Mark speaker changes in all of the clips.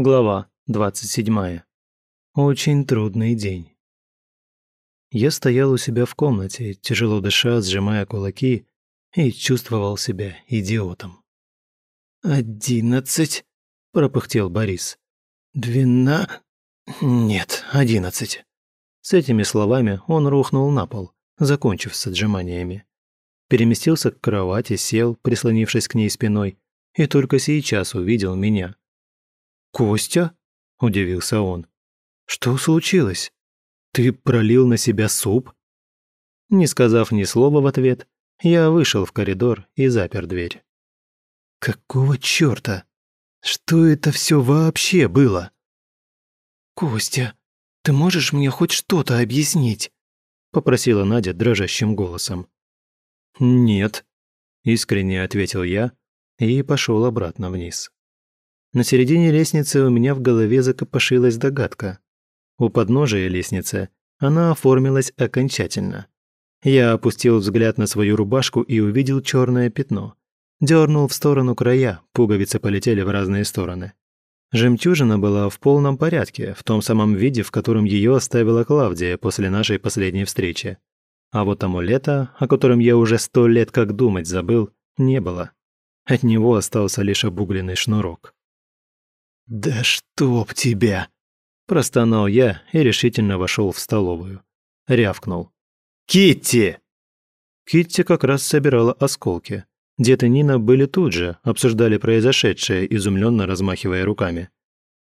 Speaker 1: Глава 27. Очень трудный день. Я стоял у себя в комнате, тяжело дыша, сжимая кулаки, и чувствовал себя идиотом.
Speaker 2: «Одиннадцать?» – пропыхтел Борис. «Двена... нет, одиннадцать».
Speaker 1: С этими словами он рухнул на пол, закончив с отжиманиями. Переместился к кровати, сел, прислонившись к ней спиной, и только сейчас увидел меня –
Speaker 2: «Костя?» – удивился он. «Что случилось? Ты пролил на себя суп?»
Speaker 1: Не сказав ни слова в ответ, я вышел в коридор и запер дверь.
Speaker 2: «Какого чёрта? Что это всё вообще было?» «Костя, ты можешь мне хоть что-то объяснить?» – попросила Надя дрожащим голосом.
Speaker 1: «Нет», – искренне ответил я и пошел обратно вниз. На середине лестницы у меня в голове закопошилась догадка. У подножия лестницы она оформилась окончательно. Я опустил взгляд на свою рубашку и увидел черное пятно. Дернул в сторону края, пуговицы полетели в разные стороны. Жемчужина была в полном порядке, в том самом виде, в котором ее оставила Клавдия после нашей последней встречи. А вот амулета, о котором я уже сто лет как думать забыл, не было. От него остался лишь обугленный шнурок.
Speaker 2: «Да чтоб тебя!»
Speaker 1: Простонал я и решительно вошел в столовую. Рявкнул.
Speaker 2: «Китти!»
Speaker 1: Китти как раз собирала осколки. Дед и Нина были тут же, обсуждали произошедшее, изумленно размахивая руками.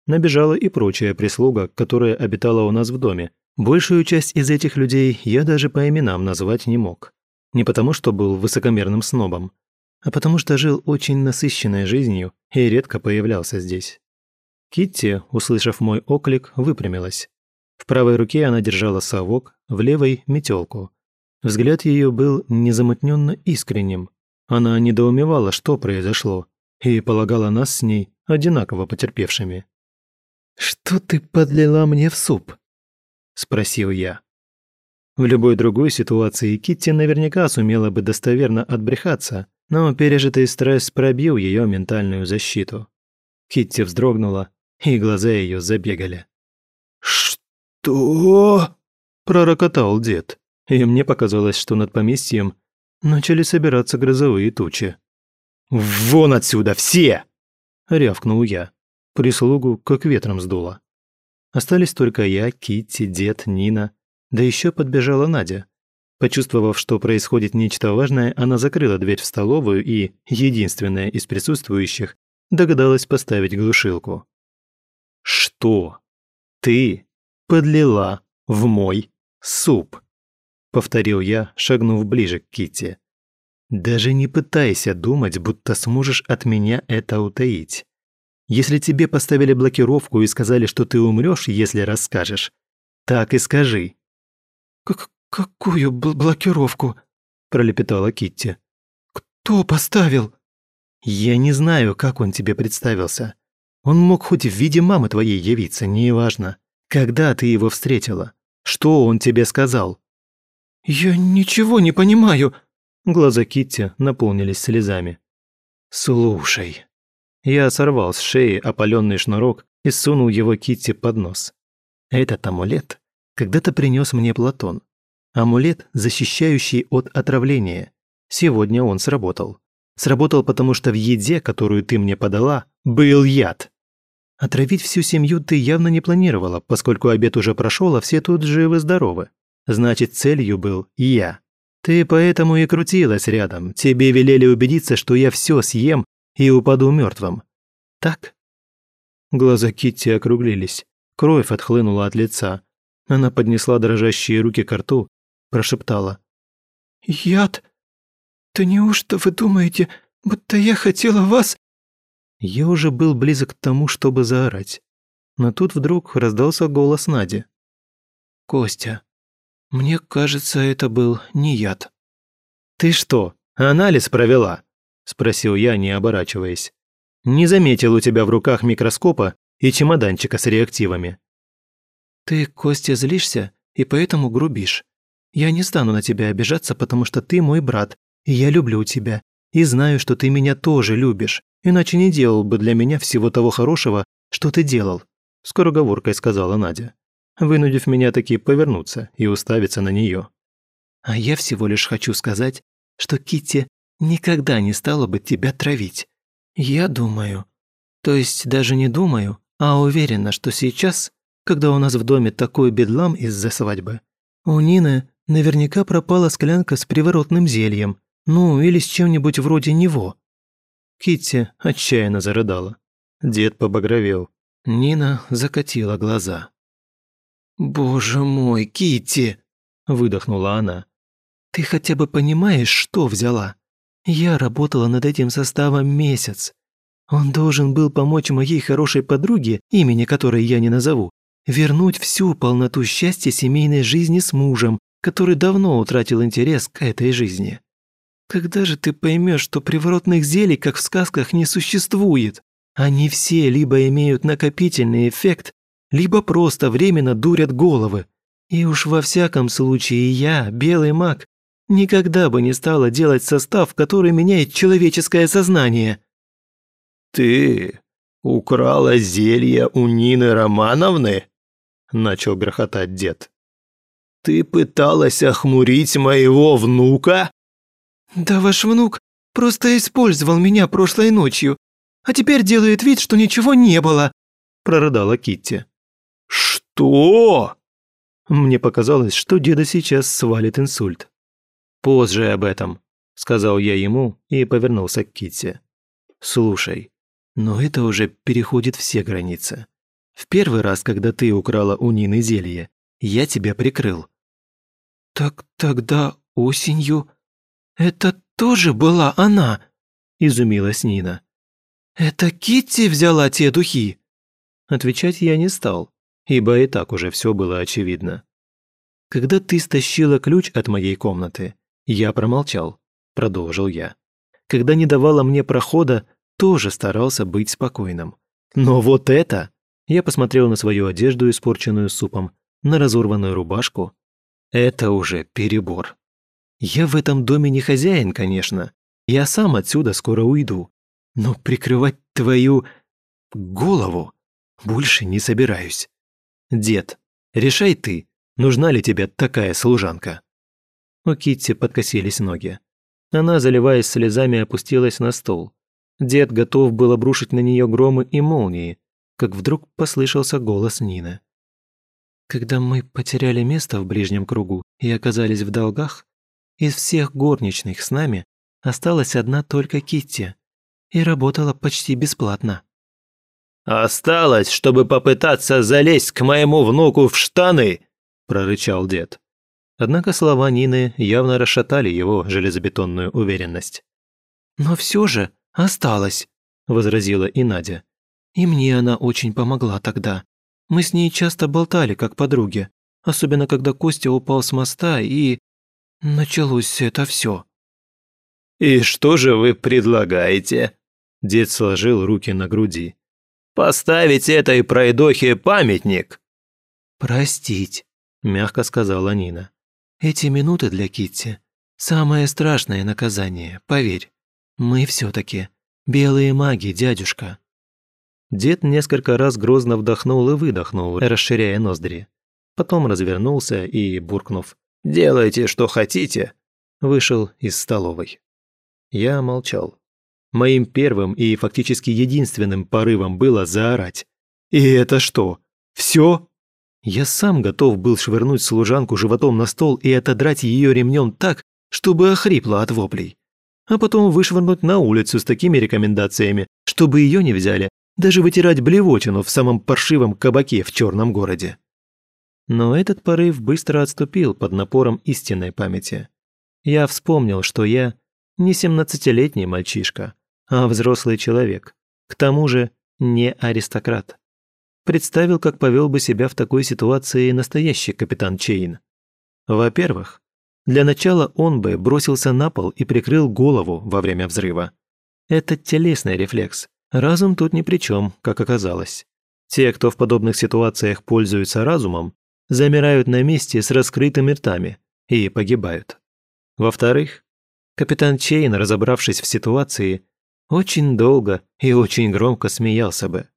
Speaker 1: Набежала и прочая прислуга, которая обитала у нас в доме. Большую часть из этих людей я даже по именам назвать не мог. Не потому, что был высокомерным снобом, а потому что жил очень насыщенной жизнью и редко появлялся здесь. Китти, услышав мой оклик, выпрямилась. В правой руке она держала совок, в левой – метелку. Взгляд ее был незамутненно искренним. Она недоумевала, что произошло, и полагала нас с ней одинаково потерпевшими.
Speaker 2: «Что ты подлила мне в суп?» – спросил я.
Speaker 1: В любой другой ситуации Китти наверняка сумела бы достоверно отбрехаться, но пережитый стресс пробил ее ментальную защиту. Китти вздрогнула, и глаза ее забегали.
Speaker 2: «Что?»
Speaker 1: – пророкотал дед, и мне показалось, что над поместьем начали собираться грозовые тучи.
Speaker 2: «Вон отсюда, все!»
Speaker 1: – рявкнул я. Прислугу как ветром сдуло. Остались только я, Китти, дед, Нина, да еще подбежала Надя. Почувствовав, что происходит нечто важное, она закрыла дверь в столовую и, единственная из присутствующих, догадалась поставить глушилку что ты подлила в мой суп», — повторил я, шагнув ближе к Кити. «Даже не пытайся думать, будто сможешь от меня это утаить. Если тебе поставили блокировку и сказали, что ты умрешь, если расскажешь, так и скажи».
Speaker 2: «Как какую бл блокировку?» – пролепетала Китти. «Кто поставил?»
Speaker 1: «Я не знаю, как он тебе представился. Он мог хоть в виде мамы твоей явиться, неважно. Когда ты его встретила? Что он тебе сказал?»
Speaker 2: «Я ничего не понимаю».
Speaker 1: Глаза Китти наполнились слезами. «Слушай». Я сорвал с шеи опаленный шнурок и сунул его Китти под нос. Этот амулет когда-то принес мне Платон. Амулет, защищающий от отравления. Сегодня он сработал. Сработал, потому что в еде, которую ты мне подала, был яд. Отравить всю семью ты явно не планировала, поскольку обед уже прошел, а все тут живы-здоровы. Значит, целью был я. Ты поэтому и крутилась рядом. Тебе велели убедиться, что я все съем и упаду мертвым. Так? Глаза Китти округлились. Кровь отхлынула от лица. Она поднесла дрожащие руки к рту, прошептала.
Speaker 2: «Яд? Да неужто вы думаете, будто я хотела вас...»
Speaker 1: Я уже был близок к тому, чтобы заорать. Но тут вдруг раздался голос Нади.
Speaker 2: «Костя, мне кажется, это был не яд».
Speaker 1: «Ты что, анализ провела?» – спросил я, не оборачиваясь. «Не заметил у тебя в руках микроскопа и чемоданчика с реактивами».
Speaker 2: «Ты, Костя, злишься и поэтому грубишь. Я не стану на тебя обижаться, потому что ты мой брат, и я люблю тебя, и знаю, что ты меня тоже любишь, иначе не делал бы для меня всего того хорошего,
Speaker 1: что ты делал?» – скороговоркой сказала Надя, вынудив меня таки повернуться и уставиться на нее.
Speaker 2: «А я всего лишь хочу сказать, что Китти никогда не стала бы тебя травить. Я думаю, то есть даже не думаю, а уверена, что сейчас, когда у нас в доме такой бедлам из-за свадьбы, у Нины наверняка пропала склянка с приворотным зельем, ну или с чем-нибудь вроде него».
Speaker 1: Китти отчаянно зарыдала. Дед побагровел.
Speaker 2: Нина закатила глаза. «Боже мой, Китти! выдохнула она. «Ты хотя бы понимаешь, что взяла? Я работала над этим составом месяц. Он должен был помочь моей хорошей подруге, имени которой я не назову, вернуть всю полноту счастья семейной жизни с мужем, который давно утратил интерес к этой жизни. Когда же ты поймешь, что приворотных зелий, как в сказках, не существует? Они все либо имеют накопительный эффект, либо просто временно дурят головы. И уж во всяком случае я, белый маг, никогда бы не стала делать состав, который меняет человеческое сознание».
Speaker 3: «Ты украла зелье у Нины Романовны?» – начал грохотать дед. «Ты пыталась охмурить моего внука?»
Speaker 2: «Да ваш внук просто использовал меня прошлой ночью, а теперь делает вид, что ничего не было», – прорыдала Китти.
Speaker 3: «Что?»
Speaker 1: Мне показалось, что деда сейчас свалит инсульт. «Позже об этом», – сказал я ему и повернулся к Китти. «Слушай, но это уже переходит все границы. В первый раз, когда ты украла у Нины зелье, я тебя прикрыл».
Speaker 2: «Так тогда осенью это тоже была она?» – изумилась Нина. «Это Китти взяла те духи?»
Speaker 1: Отвечать я не стал, ибо и так уже все было очевидно. Когда ты стащила ключ от моей комнаты, я промолчал, продолжил я. Когда не давала мне прохода, тоже старался быть спокойным. Но вот это... Я посмотрел на свою одежду, испорченную супом, на разорванную рубашку. Это уже перебор. Я в этом доме не хозяин, конечно. Я сам отсюда скоро уйду. Но прикрывать твою... голову больше не собираюсь. Дед, решай ты, нужна ли тебе такая служанка. У Китти подкосились ноги. Она, заливаясь слезами, опустилась на стол. Дед готов был обрушить на нее громы и молнии, как вдруг послышался голос Нины. «Когда мы потеряли место в ближнем кругу и оказались в долгах, из всех горничных с нами осталась одна только Китти и работала почти бесплатно».
Speaker 3: «Осталось, чтобы попытаться залезть к моему внуку в штаны!» – прорычал дед.
Speaker 1: Однако слова Нины явно расшатали его железобетонную уверенность.
Speaker 2: «Но все же осталось», – возразила и Надя. «И мне она очень помогла тогда. Мы с ней часто болтали, как подруги, особенно когда Костя упал с моста и... началось это все.
Speaker 3: «И что же вы предлагаете?» Дед сложил руки на груди. «Поставить этой пройдохе памятник?»
Speaker 2: «Простить», – мягко сказала Нина. Эти минуты для Китти – самое страшное наказание, поверь. Мы все-таки белые маги, дядюшка».
Speaker 1: Дед несколько раз грозно вдохнул и выдохнул, расширяя ноздри. Потом развернулся и, буркнув «Делайте, что хотите», вышел из столовой. Я молчал. Моим первым и фактически единственным порывом было заорать. «И это что? Все? Я сам готов был швырнуть служанку животом на стол и отодрать ее ремнем так, чтобы охрипла от воплей. А потом вышвырнуть на улицу с такими рекомендациями, чтобы ее не взяли, даже вытирать блевотину в самом паршивом кабаке в черном городе. Но этот порыв быстро отступил под напором истинной памяти. Я вспомнил, что я не семнадцатилетний мальчишка, а взрослый человек, к тому же не аристократ представил, как повел бы себя в такой ситуации настоящий капитан Чейн. Во-первых, для начала он бы бросился на пол и прикрыл голову во время взрыва. Это телесный рефлекс. Разум тут ни при чем, как оказалось. Те, кто в подобных ситуациях пользуются разумом, замирают на месте с раскрытыми ртами и погибают. Во-вторых, капитан Чейн, разобравшись в ситуации, очень долго и очень громко смеялся бы.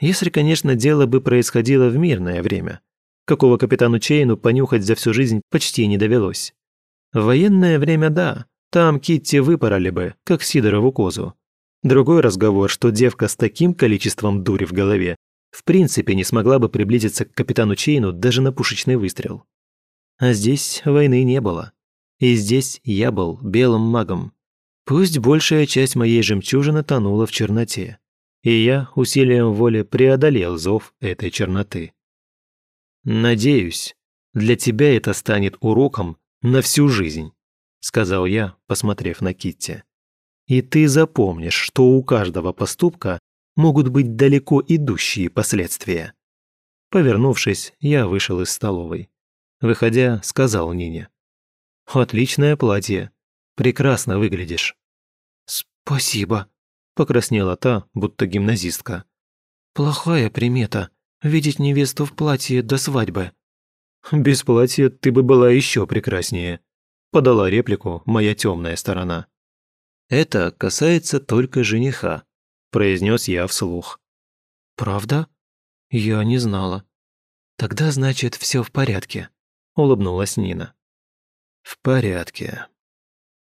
Speaker 1: Если, конечно, дело бы происходило в мирное время, какого капитану Чейну понюхать за всю жизнь почти не довелось. В военное время – да, там Китти выпороли бы, как Сидорову козу. Другой разговор, что девка с таким количеством дури в голове в принципе не смогла бы приблизиться к капитану Чейну даже на пушечный выстрел. А здесь войны не было. И здесь я был белым магом. Пусть большая часть моей жемчужины тонула в черноте, и я усилием воли преодолел зов этой черноты. «Надеюсь, для тебя это станет уроком на всю жизнь», сказал я, посмотрев на Китти. «И ты запомнишь, что у каждого поступка могут быть далеко идущие последствия». Повернувшись, я вышел из столовой. Выходя, сказал Нине. «Отличное платье. Прекрасно выглядишь».
Speaker 2: «Спасибо», –
Speaker 1: покраснела та, будто гимназистка.
Speaker 2: «Плохая примета – видеть невесту в платье до свадьбы».
Speaker 1: «Без платья ты бы была еще прекраснее», – подала реплику моя темная сторона. «Это касается только жениха», – произнес я вслух.
Speaker 2: «Правда? Я не знала. Тогда, значит, все в порядке», – улыбнулась Нина.
Speaker 1: «В порядке.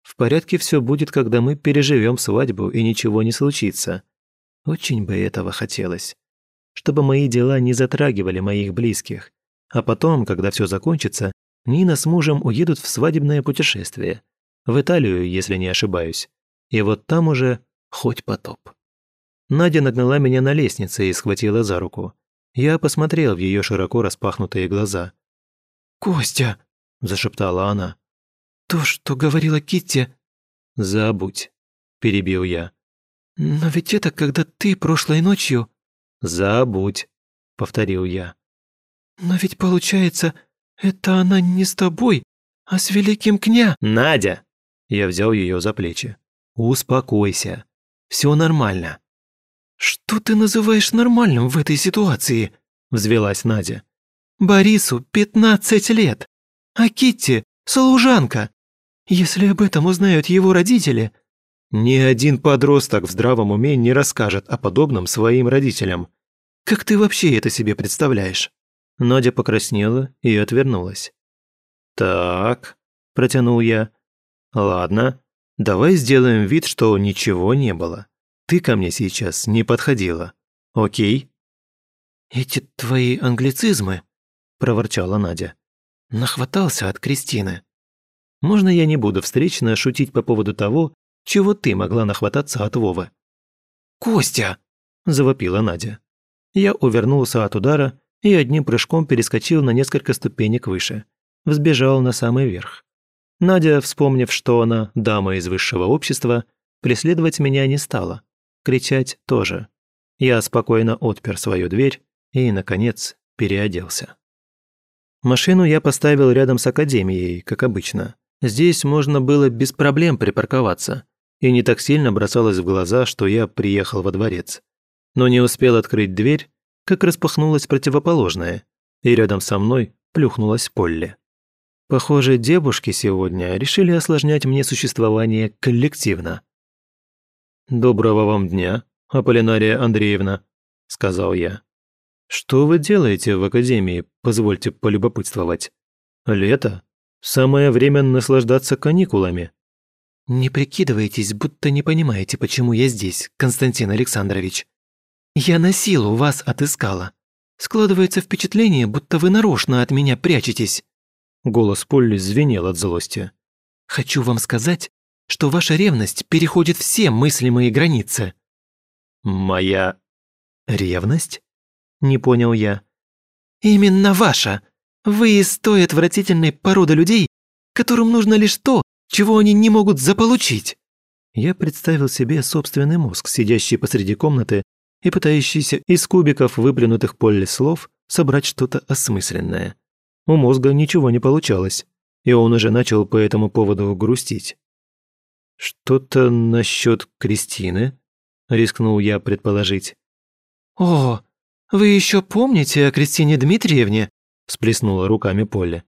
Speaker 1: В порядке все будет, когда мы переживем свадьбу и ничего не случится. Очень бы этого хотелось. Чтобы мои дела не затрагивали моих близких. А потом, когда все закончится, Нина с мужем уедут в свадебное путешествие. В Италию, если не ошибаюсь. И вот там уже хоть потоп. Надя нагнала меня на лестнице и схватила за руку. Я посмотрел в ее широко распахнутые глаза.
Speaker 2: «Костя!» – зашептала она. «То, что говорила Китти...»
Speaker 1: «Забудь», – перебил я.
Speaker 2: «Но ведь это когда ты прошлой ночью...»
Speaker 1: «Забудь», – повторил я.
Speaker 2: «Но ведь получается, это она не с тобой, а с великим кня...»
Speaker 1: «Надя!» Я взял ее за плечи. «Успокойся. Все нормально».
Speaker 2: «Что ты называешь нормальным в этой ситуации?» – взвелась Надя. «Борису пятнадцать лет, а Китти – служанка. Если об этом узнают его родители...»
Speaker 1: «Ни один подросток в здравом уме не расскажет о подобном своим родителям. Как ты вообще это себе представляешь?» Надя покраснела и отвернулась. «Так», – протянул я. «Ладно, давай сделаем вид, что ничего не было. Ты ко мне сейчас не подходила. Окей?»
Speaker 2: «Эти твои англицизмы», – проворчала Надя. «Нахватался от Кристины».
Speaker 1: Можно я не буду встречно шутить по поводу того, чего ты могла нахвататься от Вовы?»
Speaker 2: «Костя!»
Speaker 1: – завопила Надя. Я увернулся от удара и одним прыжком перескочил на несколько ступенек выше. Взбежал на самый верх. Надя, вспомнив, что она дама из высшего общества, преследовать меня не стала. Кричать тоже. Я спокойно отпер свою дверь и, наконец, переоделся. Машину я поставил рядом с академией, как обычно. Здесь можно было без проблем припарковаться, и не так сильно бросалось в глаза, что я приехал во дворец. Но не успел открыть дверь, как распахнулась противоположная, и рядом со мной плюхнулась Полли. Похоже, девушки сегодня решили осложнять мне существование коллективно. «Доброго вам дня, Аполлинария Андреевна», – сказал я. «Что вы делаете в академии, позвольте полюбопытствовать? Лето? Самое время наслаждаться каникулами».
Speaker 2: «Не прикидывайтесь, будто не понимаете, почему я здесь, Константин Александрович. Я на силу вас отыскала. Складывается впечатление, будто вы нарочно от меня прячетесь».
Speaker 1: Голос Полли звенел от злости.
Speaker 2: «Хочу вам сказать, что ваша ревность переходит все мыслимые границы».
Speaker 1: «Моя ревность?» Не понял я.
Speaker 2: «Именно ваша. Вы из той отвратительной породы людей, которым нужно лишь то, чего они не могут заполучить».
Speaker 1: Я представил себе собственный мозг, сидящий посреди комнаты и пытающийся из кубиков, выплюнутых поле слов, собрать что-то осмысленное. У мозга ничего не получалось, и он уже начал по этому поводу грустить. «Что-то насчет Кристины?» – рискнул я предположить.
Speaker 2: «О, вы еще помните о Кристине Дмитриевне?»
Speaker 1: всплеснула руками Полли.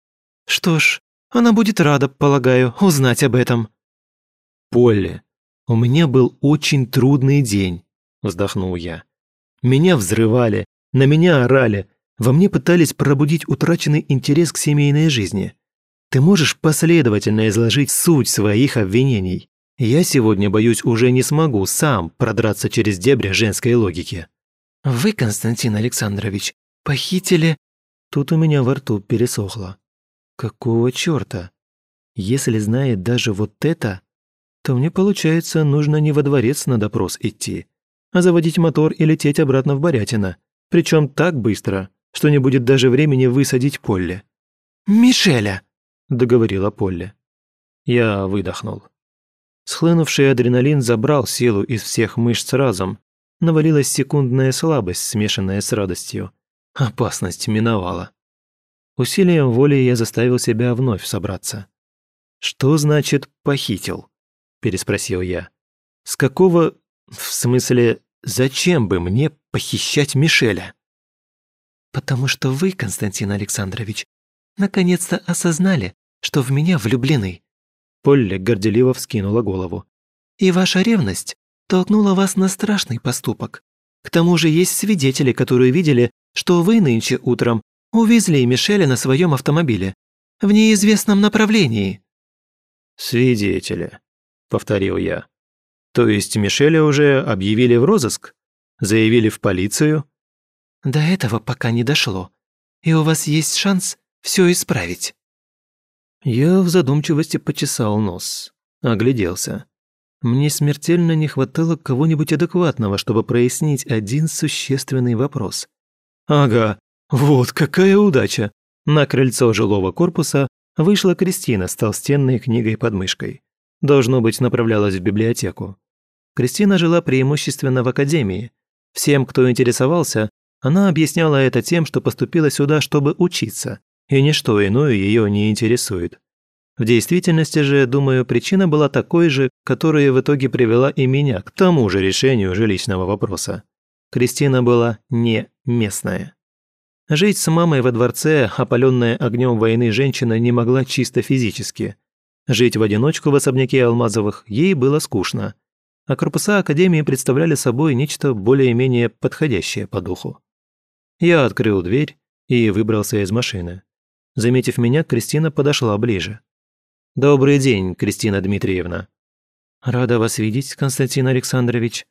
Speaker 2: «Что ж, она будет рада, полагаю, узнать об этом».
Speaker 1: «Полли, у меня был очень трудный день», – вздохнул я. Меня взрывали, на меня орали, во мне пытались пробудить утраченный интерес к семейной жизни. Ты можешь последовательно изложить суть своих обвинений. Я сегодня, боюсь, уже не смогу сам продраться через дебри женской логики.
Speaker 2: Вы, Константин Александрович, похитили...
Speaker 1: Тут у меня во рту пересохло. Какого чёрта? Если знает даже вот это, то мне, получается, нужно не во дворец на допрос идти, а заводить мотор и лететь обратно в Борятино. Причем так быстро, что не будет даже времени высадить Полли.
Speaker 2: «Мишеля!»
Speaker 1: – договорила Полли. Я выдохнул. Схлынувший адреналин забрал силу из всех мышц разом. Навалилась секундная слабость, смешанная с радостью. Опасность миновала. Усилием воли я заставил себя вновь собраться. «Что значит «похитил»?» – переспросил я. «С какого... В смысле, зачем бы мне похищать Мишеля?»
Speaker 2: «Потому что вы, Константин Александрович, наконец-то осознали, что в меня влюблены».
Speaker 1: Полли горделиво вскинула голову.
Speaker 2: «И ваша ревность толкнула вас на страшный поступок. К тому же есть свидетели, которые видели, что вы нынче утром увезли Мишеля на своем автомобиле в неизвестном направлении».
Speaker 1: «Свидетели», — повторил я. «То есть Мишеля уже объявили в розыск? Заявили в полицию?»
Speaker 2: «До этого пока не дошло, и у вас есть шанс все исправить».
Speaker 1: Я в задумчивости почесал нос, огляделся. Мне смертельно не хватало кого-нибудь адекватного, чтобы прояснить один существенный вопрос. Ага, вот какая удача! На крыльцо жилого корпуса Вышла Кристина с толстенной книгой под мышкой. Должно быть, направлялась в библиотеку. Кристина жила преимущественно в академии. Всем, кто интересовался, она объясняла это тем, что поступила сюда, чтобы учиться, и ничто иное ее не интересует. В действительности же, думаю, причина была такой же, которая в итоге привела и меня к тому же решению жилищного вопроса. Кристина была не местная. Жить с мамой во дворце, опаленная огнем войны женщина, не могла чисто физически. Жить в одиночку в особняке Алмазовых ей было скучно. А корпуса Академии представляли собой нечто более-менее подходящее по духу. Я открыл дверь и выбрался из машины. Заметив меня, Кристина подошла ближе. «Добрый день, Кристина Дмитриевна». «Рада вас видеть, Константин Александрович.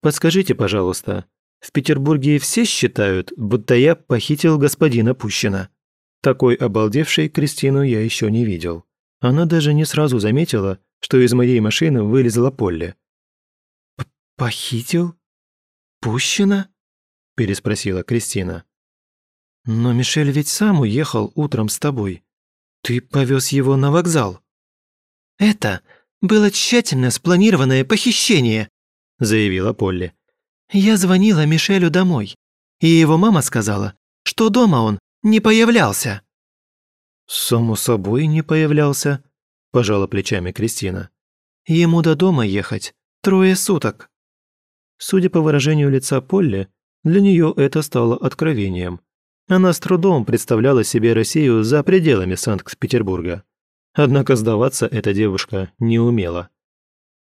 Speaker 1: Подскажите, пожалуйста, в Петербурге все считают, будто я похитил господина Пущина. Такой обалдевшей Кристину я еще не видел. Она даже не сразу заметила, что из моей машины вылезла Полли.
Speaker 2: «Похитил? Пущина?» – переспросила Кристина. «Но Мишель ведь сам уехал утром с тобой. Ты повез его на вокзал». «Это было тщательно спланированное похищение», – заявила Полли. Я звонила Мишелю домой, и его мама сказала, что дома он не появлялся».
Speaker 1: «Само собой не появлялся», – пожала плечами Кристина.
Speaker 2: «Ему до дома ехать трое суток».
Speaker 1: Судя по выражению лица Полли, для нее это стало откровением. Она с трудом представляла себе Россию за пределами Санкт-Петербурга. Однако сдаваться эта девушка не умела.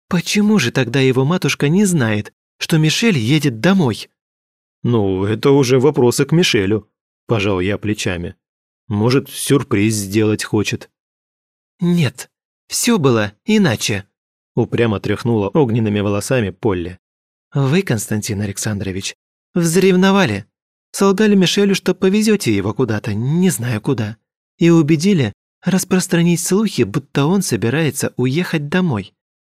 Speaker 2: «Почему же тогда его матушка не знает, что Мишель едет домой».
Speaker 1: «Ну, это уже вопросы к Мишелю», – пожал я плечами. «Может, сюрприз сделать хочет».
Speaker 2: «Нет, все было иначе», – упрямо тряхнула огненными волосами Полли. «Вы, Константин Александрович, взревновали, солгали Мишелю, что повезете его куда-то, не знаю куда, и убедили распространить слухи, будто он собирается уехать домой.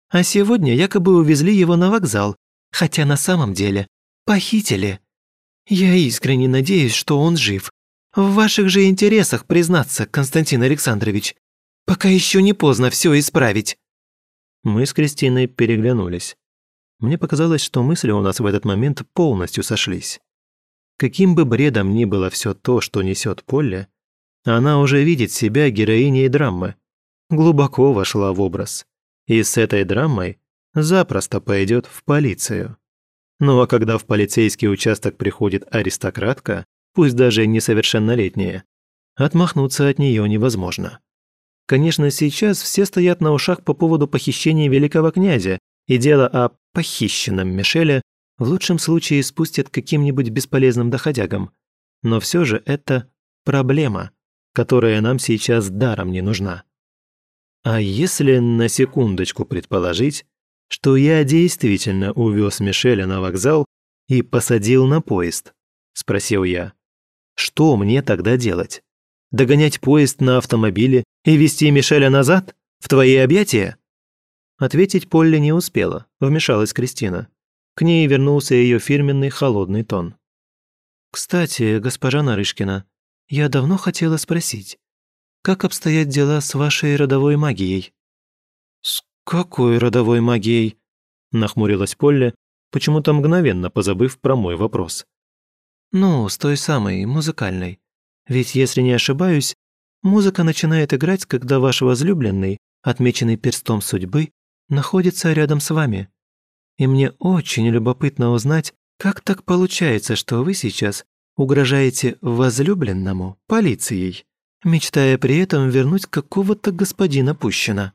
Speaker 2: А сегодня якобы увезли его на вокзал, хотя на самом деле похитили. Я искренне надеюсь, что он жив. В ваших же интересах признаться, Константин Александрович, пока еще не поздно все исправить».
Speaker 1: Мы с Кристиной переглянулись. Мне показалось, что мысли у нас в этот момент полностью сошлись. Каким бы бредом ни было все то, что несет Полли, она уже видит себя героиней драмы, глубоко вошла в образ. И с этой драмой запросто пойдет в полицию. Ну а когда в полицейский участок приходит аристократка, пусть даже несовершеннолетняя, отмахнуться от нее невозможно. Конечно, сейчас все стоят на ушах по поводу похищения великого князя, и дело о похищенном Мишеле В лучшем случае спустят каким-нибудь бесполезным доходягам. Но все же это проблема, которая нам сейчас даром не нужна. А если на секундочку предположить, что я действительно увез Мишеля на вокзал и посадил на поезд? Спросил я. Что мне тогда делать? Догонять поезд на автомобиле и вести Мишеля назад? В твои объятия? Ответить Полли не успела, вмешалась Кристина. К ней вернулся ее фирменный холодный тон. «Кстати, госпожа Нарышкина, я давно хотела спросить, как обстоят дела с вашей родовой магией?» «С какой родовой магией?» – нахмурилась Полли, почему-то мгновенно позабыв про мой вопрос. «Ну, с той самой, музыкальной. Ведь, если не ошибаюсь, музыка начинает играть, когда ваш возлюбленный, отмеченный перстом судьбы, находится рядом с вами. И мне очень любопытно узнать, как так получается, что вы сейчас угрожаете возлюбленному полицией, мечтая при этом вернуть какого-то господина Пущина.